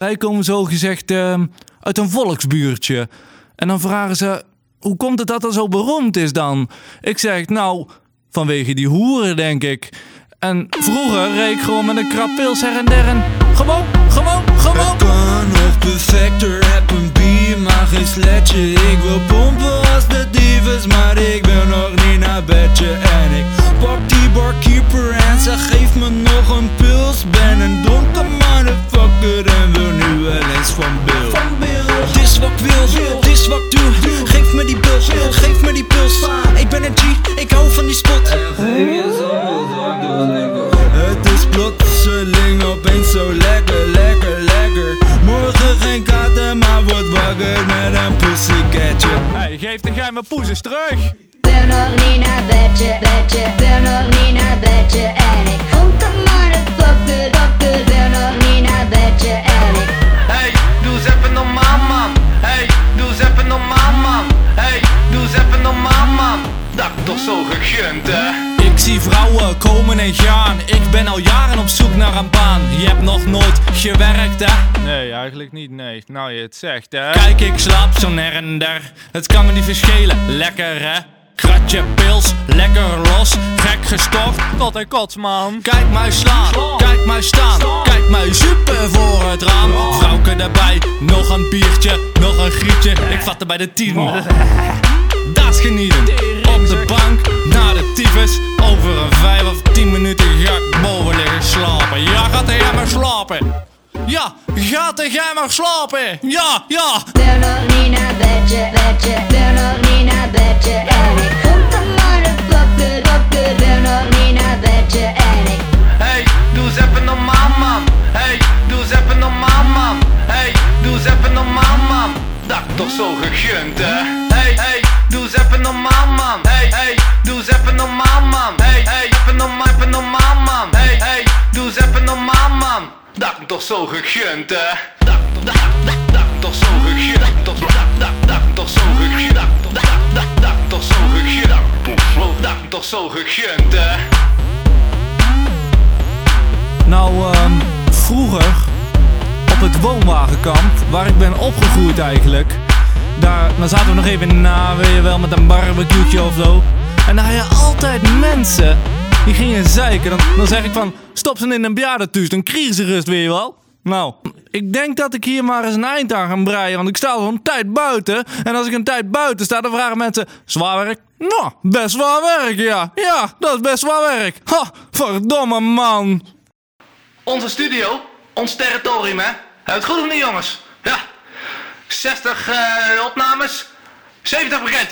Wij komen zo gezegd ehm, uit een volksbuurtje. En dan vragen ze, hoe komt het dat dat zo beroemd is dan? Ik zeg, nou, vanwege die hoeren denk ik. En vroeger reed ik gewoon met een krap pils her en der en gewoon, gewoon, gewoon. Het kan nog perfecter, heb een bier, maar geen sletje Ik wil pompen als de divas, maar ik ben nog niet naar bedje En ik pak die barkeeper en ze geeft me nog een pils Ben een donker motherfucker Geef me die pils, geef me die pils Ik ben een G, ik hou van die spot. Het is plotseling opeens zo lekker, lekker, lekker. Morgen geen kater, maar word wakker met een pussycatje Hey, geef de geheime poes eens terug. Toch zo gegund hè? Ik zie vrouwen komen en gaan. Ik ben al jaren op zoek naar een baan. Je hebt nog nooit gewerkt, hè? Nee, eigenlijk niet, nee. Nou je het zegt, hè. Kijk, ik slaap zo her en der. Het kan me niet verschillen. Lekker, hè? Kratje pils, lekker los, gek gestoft. Tot en kots, man. Kijk mij slaan, kijk mij staan, kijk mij super voor het raam. Vrouwke erbij, nog een biertje, nog een grietje. Ik vat er bij de tien. Dat is genieten. Op de bank, naar de tyfus. Over een vijf of tien minuten ga ik boven liggen slapen. Ja, gaat jij maar slapen? Ja, gaat jij maar slapen? Ja, ja. wil nog niet naar bedje, bedje, wil nog niet naar bedje En ik vond een motherfucker, fucker, wil nog niet naar bedje En ik Hey, doe eens even normaal man. Hey, doe eens even normaal man. Hey, doe eens even normaal man. Dat toch zo gegund hè? Hey, hey, eens even normaal man. Hey, hey, doe eens even normaal man. Hey, hey, even normaal, even normaal man. Hey, hey, doe eens even normaal man. Dat toch zo gegund hè? Dat, dat, dat, dat toch zo gegund. Dat, dat, dat, toch zo gegund. Dat, dat, dat, toch zo gegund. Dat toch zo gegund hè? Nou, ehm, vroeger op het woonwagenkamp, waar ik ben opgegroeid eigenlijk. Daar, dan zaten we nog even na, weet je wel, met een barbecue of zo. En daar je altijd mensen die gingen zeiken. Dan, dan zeg ik van, stop ze in een bejaardentuus, dan kriegen ze rust, weet je wel. Nou, ik denk dat ik hier maar eens een eind aan ga breien, want ik sta al een tijd buiten. En als ik een tijd buiten sta, dan vragen mensen, zwaar werk? Nou, best zwaar werk, ja. Ja, dat is best zwaar werk. Ha, verdomme man. Onze studio, ons territorium, hè? Het goed of niet, jongens? Ja. 60 eh, opnames, 70 bekend.